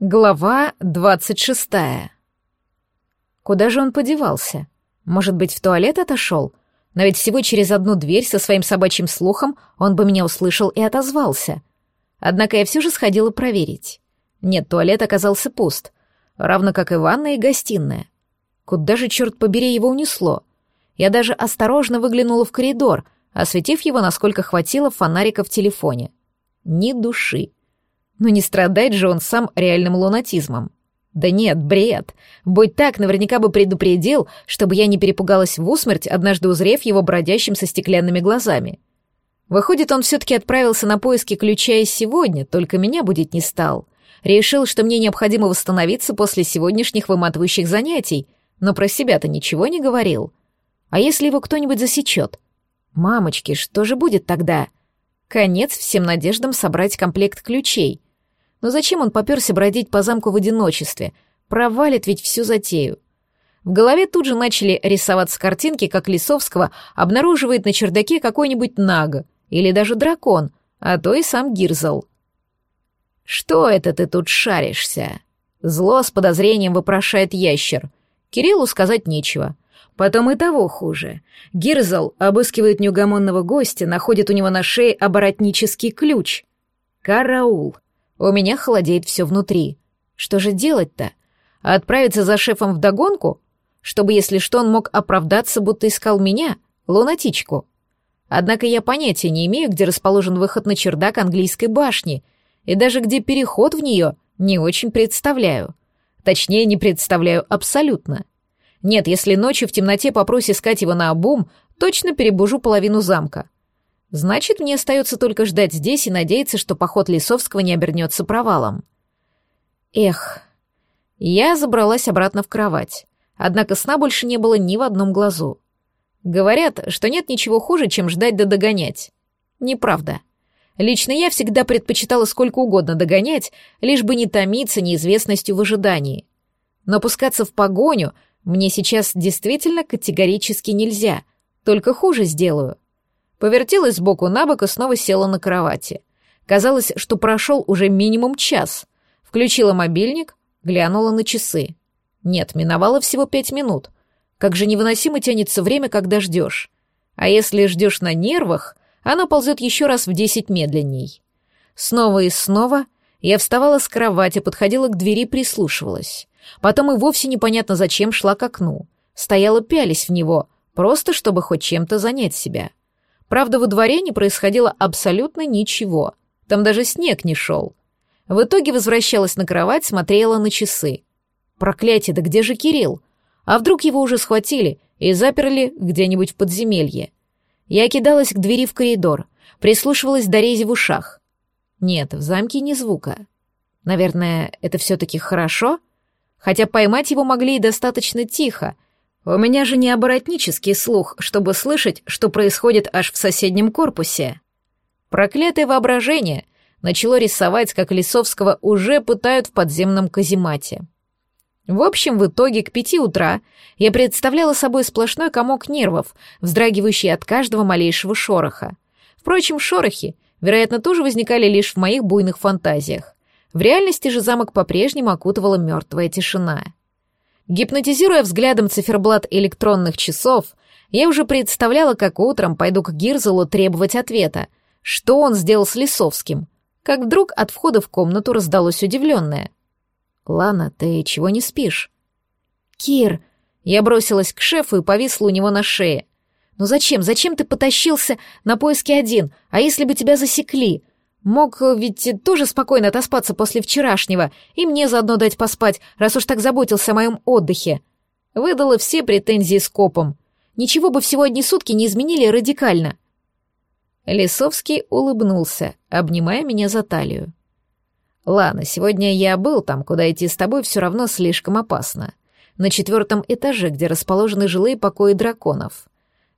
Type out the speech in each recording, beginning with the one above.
Глава двадцать шестая. Куда же он подевался? Может быть, в туалет отошел? Но ведь всего через одну дверь со своим собачьим слухом он бы меня услышал и отозвался. Однако я все же сходила проверить. Нет, туалет оказался пуст, равно как и ванная и гостиная. Куда же, черт побери, его унесло? Я даже осторожно выглянула в коридор, осветив его, насколько хватило фонарика в телефоне. Ни души. Но не страдает же он сам реальным лунатизмом. Да нет, бред. Будь так, наверняка бы предупредил, чтобы я не перепугалась в усмерть, однажды узрев его бродящим со стеклянными глазами. Выходит, он все-таки отправился на поиски ключа и сегодня, только меня будить не стал. Решил, что мне необходимо восстановиться после сегодняшних выматывающих занятий, но про себя-то ничего не говорил. А если его кто-нибудь засечет? Мамочки, что же будет тогда? Конец всем надеждам собрать комплект ключей — но зачем он попёрся бродить по замку в одиночестве? Провалит ведь всю затею. В голове тут же начали рисоваться картинки, как Лисовского обнаруживает на чердаке какой-нибудь нага или даже дракон, а то и сам Гирзл. «Что это ты тут шаришься?» Зло с подозрением вопрошает ящер. Кириллу сказать нечего. Потом и того хуже. Гирзл обыскивает неугомонного гостя, находит у него на шее оборотнический ключ. Караул. У меня холодеет все внутри. Что же делать-то? Отправиться за шефом в догонку, чтобы, если что, он мог оправдаться, будто искал меня, лунатичку. Однако я понятия не имею, где расположен выход на чердак английской башни, и даже где переход в нее не очень представляю. Точнее, не представляю абсолютно. Нет, если ночью в темноте попрось искать его на обум, точно перебужу половину замка. Значит, мне остается только ждать здесь и надеяться, что поход Лисовского не обернется провалом. Эх, я забралась обратно в кровать. Однако сна больше не было ни в одном глазу. Говорят, что нет ничего хуже, чем ждать да догонять. Неправда. Лично я всегда предпочитала сколько угодно догонять, лишь бы не томиться неизвестностью в ожидании. Но пускаться в погоню мне сейчас действительно категорически нельзя, только хуже сделаю. Повертелась сбоку на бок и снова села на кровати. Казалось, что прошел уже минимум час. Включила мобильник, глянула на часы. Нет, миновало всего пять минут. Как же невыносимо тянется время, когда ждешь. А если ждешь на нервах, оно ползет еще раз в десять медленней. Снова и снова я вставала с кровати, подходила к двери, прислушивалась. Потом и вовсе непонятно зачем шла к окну. Стояла пялись в него, просто чтобы хоть чем-то занять себя. Правда, во дворе не происходило абсолютно ничего. Там даже снег не шел. В итоге возвращалась на кровать, смотрела на часы. Проклятие, да где же Кирилл? А вдруг его уже схватили и заперли где-нибудь в подземелье? Я кидалась к двери в коридор, прислушивалась до рези в ушах. Нет, в замке ни звука. Наверное, это все-таки хорошо? Хотя поймать его могли и достаточно тихо — у меня же не оборотнический слух, чтобы слышать, что происходит аж в соседнем корпусе. Проклятое воображение начало рисовать, как Лисовского уже пытают в подземном каземате. В общем, в итоге к пяти утра я представляла собой сплошной комок нервов, вздрагивающий от каждого малейшего шороха. Впрочем, шорохи, вероятно, тоже возникали лишь в моих буйных фантазиях. В реальности же замок по-прежнему окутывала мертвая тишина — Гипнотизируя взглядом циферблат электронных часов, я уже представляла, как утром пойду к Гирзелу требовать ответа, что он сделал с Лисовским, как вдруг от входа в комнату раздалось удивленное. «Лана, ты чего не спишь?» «Кир!» Я бросилась к шефу и повисла у него на шее. «Ну зачем? Зачем ты потащился на поиски один? А если бы тебя засекли? Мог ведь тоже спокойно отоспаться после вчерашнего и мне заодно дать поспать, раз уж так заботился о моем отдыхе. Выдала все претензии скопом. Ничего бы всего одни сутки не изменили радикально. Лисовский улыбнулся, обнимая меня за талию. «Ладно, сегодня я был там, куда идти с тобой все равно слишком опасно. На четвертом этаже, где расположены жилые покои драконов.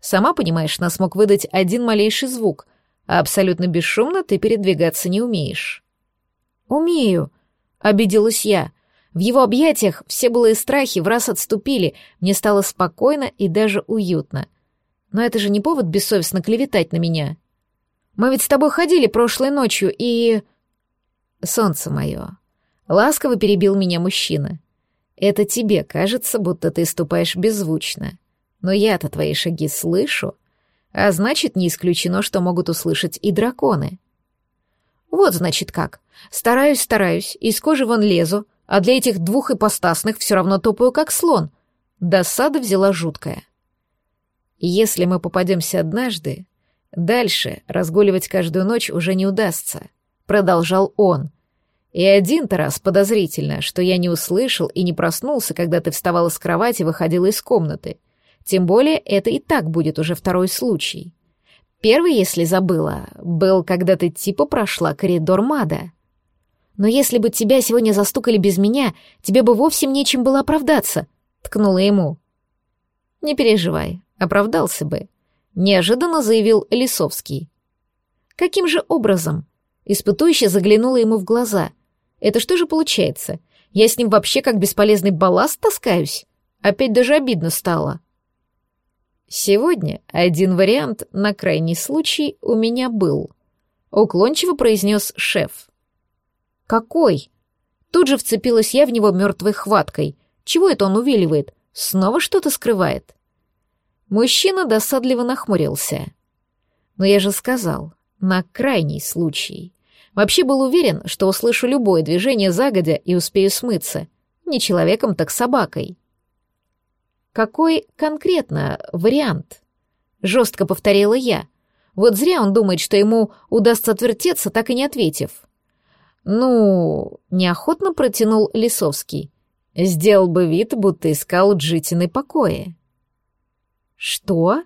Сама понимаешь, нас мог выдать один малейший звук, абсолютно бесшумно ты передвигаться не умеешь». «Умею», — обиделась я. В его объятиях все былые страхи в раз отступили, мне стало спокойно и даже уютно. Но это же не повод бессовестно клеветать на меня. Мы ведь с тобой ходили прошлой ночью и... Солнце мое. Ласково перебил меня мужчина. Это тебе кажется, будто ты ступаешь беззвучно. Но я-то твои шаги слышу, а значит, не исключено, что могут услышать и драконы. Вот, значит, как. Стараюсь, стараюсь, из кожи вон лезу, а для этих двух ипостасных все равно топаю, как слон. Досада взяла жуткая. Если мы попадемся однажды, дальше разгуливать каждую ночь уже не удастся, продолжал он. И один-то раз подозрительно, что я не услышал и не проснулся, когда ты вставала с кровати и выходила из комнаты — тем более это и так будет уже второй случай. Первый, если забыла, был, когда ты типа прошла коридор Мада. Но если бы тебя сегодня застукали без меня, тебе бы вовсе нечем было оправдаться, ткнула ему. Не переживай, оправдался бы, неожиданно заявил Лисовский. Каким же образом? Испытующе заглянула ему в глаза. Это что же получается? Я с ним вообще как бесполезный балласт таскаюсь? Опять даже обидно стало. «Сегодня один вариант на крайний случай у меня был», — уклончиво произнес шеф. «Какой?» Тут же вцепилась я в него мертвой хваткой. Чего это он увиливает? Снова что-то скрывает? Мужчина досадливо нахмурился. Но я же сказал, на крайний случай. Вообще был уверен, что услышу любое движение загодя и успею смыться. Не человеком, так собакой. Какой конкретно вариант? Жестко повторила я. Вот зря он думает, что ему удастся отвертеться, так и не ответив. Ну, неохотно протянул Лисовский. Сделал бы вид, будто искал Джитины покоя. Что?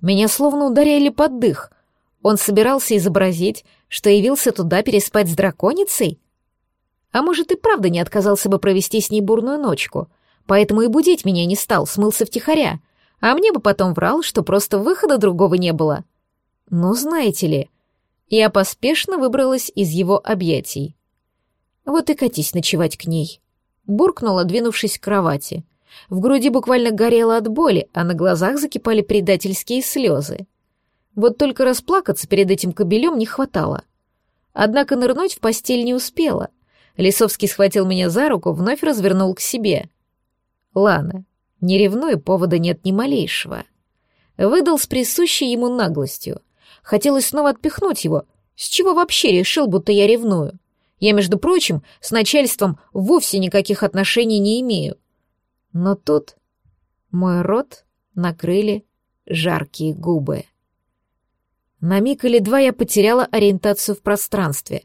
Меня словно ударяли под дых. Он собирался изобразить, что явился туда переспать с драконицей? А может, и правда не отказался бы провести с ней бурную ночку — поэтому и будить меня не стал, смылся втихаря, а мне бы потом врал, что просто выхода другого не было. Ну, знаете ли, я поспешно выбралась из его объятий. Вот и катись ночевать к ней. Буркнула, двинувшись к кровати. В груди буквально горело от боли, а на глазах закипали предательские слезы. Вот только расплакаться перед этим кобелем не хватало. Однако нырнуть в постель не успела. Лисовский схватил меня за руку, вновь развернул к себе. Лана, не ревнуй, повода нет ни малейшего. Выдал с присущей ему наглостью. Хотелось снова отпихнуть его. С чего вообще решил, будто я ревную? Я, между прочим, с начальством вовсе никаких отношений не имею. Но тут мой рот накрыли жаркие губы. На миг или два я потеряла ориентацию в пространстве.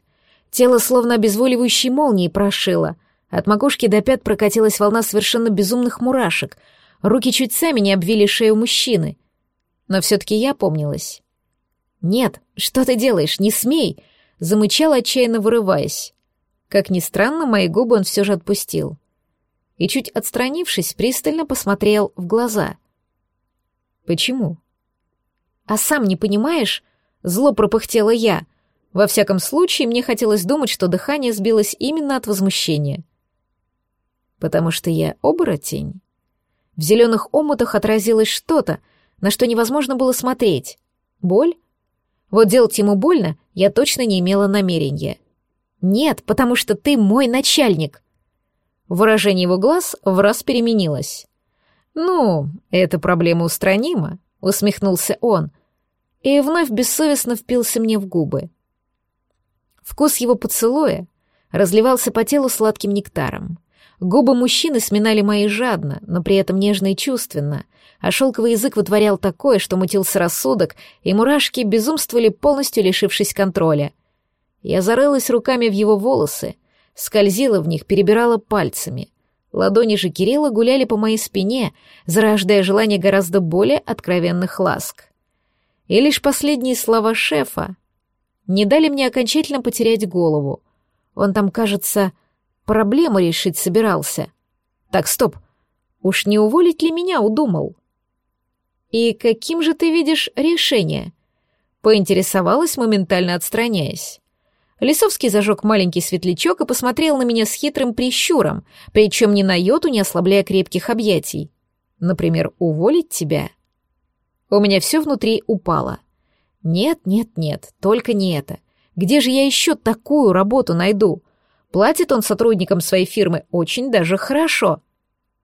Тело словно обезволивающей молнией прошило — от макушки до пят прокатилась волна совершенно безумных мурашек. Руки чуть сами не обвили шею мужчины. Но все-таки я помнилась. «Нет, что ты делаешь? Не смей!» — замычал, отчаянно вырываясь. Как ни странно, мои губы он все же отпустил. И чуть отстранившись, пристально посмотрел в глаза. «Почему?» «А сам не понимаешь?» — зло пропыхтела я. Во всяком случае, мне хотелось думать, что дыхание сбилось именно от возмущения потому что я оборотень. В зеленых омутах отразилось что-то, на что невозможно было смотреть. Боль? Вот делать ему больно я точно не имела намерения. Нет, потому что ты мой начальник. Выражение его глаз в раз переменилось. «Ну, эта проблема устранима», — усмехнулся он, и вновь бессовестно впился мне в губы. Вкус его поцелуя разливался по телу сладким нектаром. Губы мужчины сминали мои жадно, но при этом нежно и чувственно, а шелковый язык вытворял такое, что мутился рассудок, и мурашки безумствовали, полностью лишившись контроля. Я зарылась руками в его волосы, скользила в них, перебирала пальцами. Ладони же Кирилла гуляли по моей спине, зарождая желание гораздо более откровенных ласк. И лишь последние слова шефа не дали мне окончательно потерять голову. Он там, кажется, проблему решить собирался. Так, стоп. Уж не уволить ли меня удумал? И каким же ты видишь решение? Поинтересовалась, моментально отстраняясь. Лисовский зажег маленький светлячок и посмотрел на меня с хитрым прищуром, причем ни на йоту не ослабляя крепких объятий. Например, уволить тебя? У меня все внутри упало. Нет, нет, нет, только не это. Где же я еще такую работу найду? Платит он сотрудникам своей фирмы очень даже хорошо.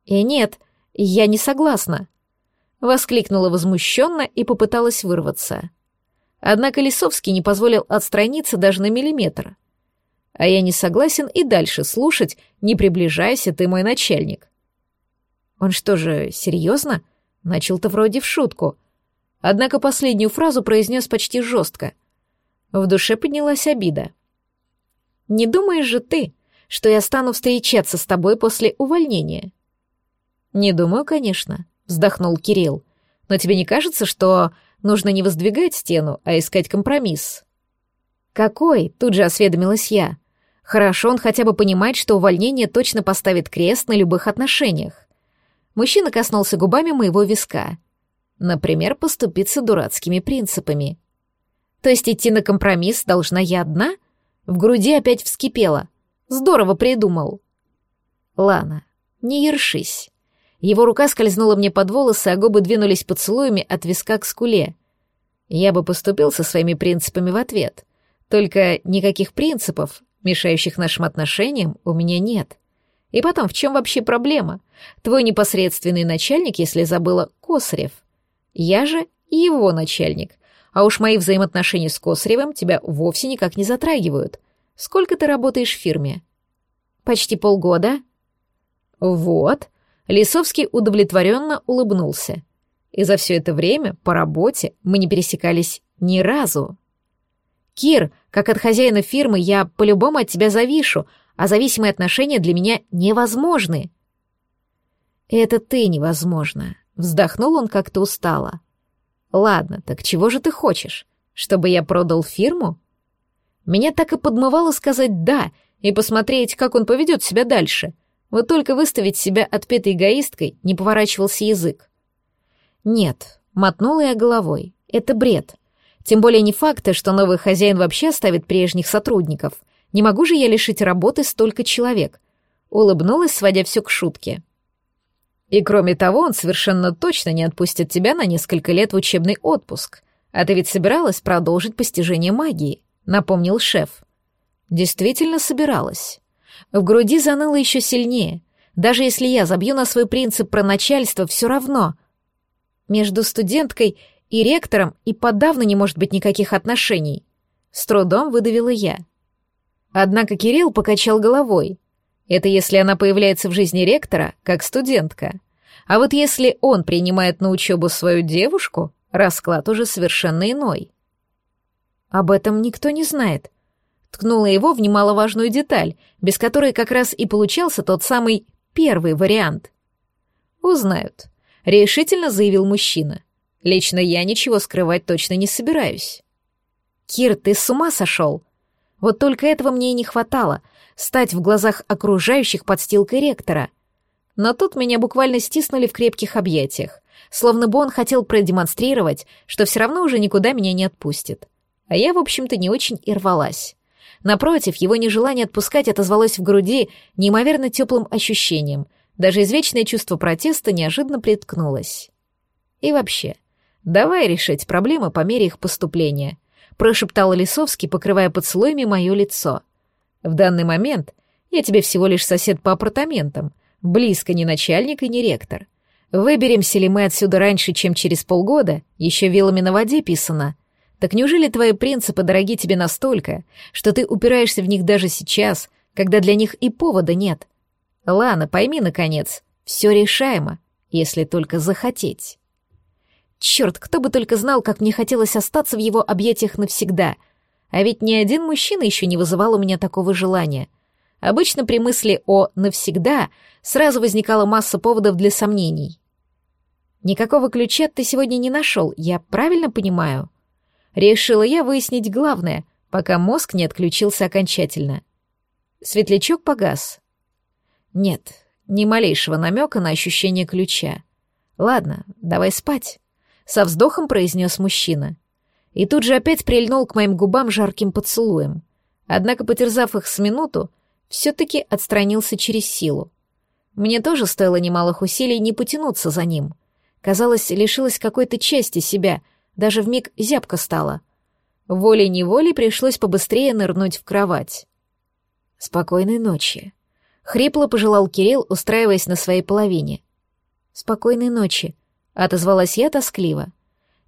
И нет, я не согласна. Воскликнула возмущенно и попыталась вырваться. Однако Лисовский не позволил отстраниться даже на миллиметр. А я не согласен и дальше слушать, не приближайся, ты мой начальник. Он что же, серьезно? Начал-то вроде в шутку. Однако последнюю фразу произнес почти жестко. В душе поднялась обида. «Не думаешь же ты, что я стану встречаться с тобой после увольнения?» «Не думаю, конечно», — вздохнул Кирилл. «Но тебе не кажется, что нужно не воздвигать стену, а искать компромисс?» «Какой?» — тут же осведомилась я. «Хорошо, он хотя бы понимает, что увольнение точно поставит крест на любых отношениях». Мужчина коснулся губами моего виска. Например, поступиться дурацкими принципами. То есть идти на компромисс должна я одна? В груди опять вскипело. Здорово придумал. Лана, не ершись. Его рука скользнула мне под волосы, а губы двинулись поцелуями от виска к скуле. Я бы поступил со своими принципами в ответ. Только никаких принципов, мешающих нашим отношениям, у меня нет. И потом, в чем вообще проблема? Твой непосредственный начальник, если забыла, Косарев. Я же его начальник. А уж мои взаимоотношения с Косаревым тебя вовсе никак не затрагивают. Сколько ты работаешь в фирме? Почти полгода. Вот. Лисовский удовлетворенно улыбнулся. И за все это время по работе мы не пересекались ни разу. Кир, как от хозяина фирмы, я по-любому от тебя завишу, а зависимые отношения для меня невозможны. Это ты невозможно. Вздохнул он как-то устало. Ладно, так чего же ты хочешь? Чтобы я продал фирму? Меня так и подмывало сказать «да» и посмотреть, как он поведет себя дальше. Вот только выставить себя отпетой эгоисткой не поворачивался язык. Нет, мотнула я головой. Это бред. Тем более не факт, что новый хозяин вообще оставит прежних сотрудников. Не могу же я лишить работы столько человек. Улыбнулась, сводя все к шутке. И кроме того, он совершенно точно не отпустит тебя на несколько лет в учебный отпуск. А ты ведь собиралась продолжить постижение магии, напомнил шеф. Действительно собиралась. В груди заныло еще сильнее. Даже если я забью на свой принцип про начальство, все равно. Между студенткой и ректором и подавно не может быть никаких отношений. С трудом выдавила я. Однако Кирилл покачал головой. Это если она появляется в жизни ректора, как студентка. А вот если он принимает на учебу свою девушку, расклад уже совершенно иной. Об этом никто не знает. Ткнула его в немаловажную деталь, без которой как раз и получался тот самый первый вариант. «Узнают», — решительно заявил мужчина. «Лично я ничего скрывать точно не собираюсь». «Кир, ты с ума сошел?» Вот только этого мне и не хватало — стать в глазах окружающих подстилкой ректора. Но тут меня буквально стиснули в крепких объятиях, словно бы он хотел продемонстрировать, что все равно уже никуда меня не отпустит. А я, в общем-то, не очень и рвалась. Напротив, его нежелание отпускать отозвалось в груди неимоверно теплым ощущением. Даже извечное чувство протеста неожиданно приткнулось. И вообще, давай решать проблемы по мере их поступления, прошептал Лисовский, покрывая поцелуями мое лицо — в данный момент я тебе всего лишь сосед по апартаментам, близко не начальник и не ректор. Выберемся ли мы отсюда раньше, чем через полгода, еще вилами на воде писано. Так неужели твои принципы дороги тебе настолько, что ты упираешься в них даже сейчас, когда для них и повода нет? Лана, пойми, наконец, все решаемо, если только захотеть. Черт, кто бы только знал, как мне хотелось остаться в его объятиях навсегда — а ведь ни один мужчина еще не вызывал у меня такого желания. Обычно при мысли о «навсегда» сразу возникала масса поводов для сомнений. «Никакого ключа ты сегодня не нашел, я правильно понимаю?» Решила я выяснить главное, пока мозг не отключился окончательно. Светлячок погас. Нет, ни малейшего намека на ощущение ключа. «Ладно, давай спать», — со вздохом произнес мужчина и тут же опять прильнул к моим губам жарким поцелуем. Однако, потерзав их с минуту, все-таки отстранился через силу. Мне тоже стоило немалых усилий не потянуться за ним. Казалось, лишилась какой-то части себя, даже вмиг зябко стало. Волей-неволей пришлось побыстрее нырнуть в кровать. Спокойной ночи. Хрипло пожелал Кирилл, устраиваясь на своей половине. Спокойной ночи, отозвалась я тоскливо.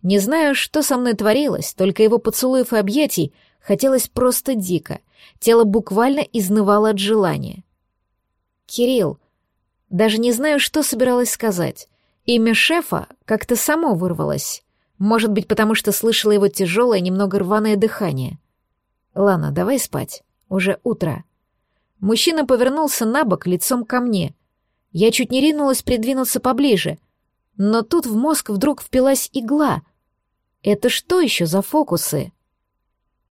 Не знаю, что со мной творилось, только его поцелуев и объятий хотелось просто дико. Тело буквально изнывало от желания. «Кирилл, даже не знаю, что собиралась сказать. Имя шефа как-то само вырвалось. Может быть, потому что слышала его тяжелое, немного рваное дыхание. Лана, давай спать. Уже утро». Мужчина повернулся на бок лицом ко мне. Я чуть не ринулась придвинуться поближе. Но тут в мозг вдруг впилась игла. Это что еще за фокусы?